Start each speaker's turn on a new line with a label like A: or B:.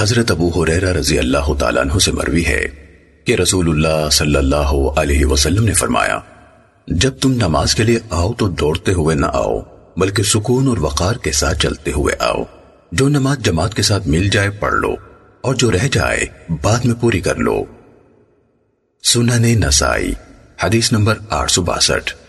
A: حضرت ابو حریرہ رضی اللہ تعالیٰ عنہ سے مروی ہے کہ رسول اللہ صلی اللہ علیہ وسلم نے فرمایا، جب تم نماز کے لیے آؤ تو دوڑتے ہوئے نہ آؤ، بلکہ سکون اور وقار کے ساتھ چلتے ہوئے آؤ۔ جو نماز جماعت کے ساتھ مل جائے پڑھ لو، اور جو رہ جائے بعد میں پوری کر لو۔ سنن نسائی، حدیث نمبر آٹھ سو باسٹھ۔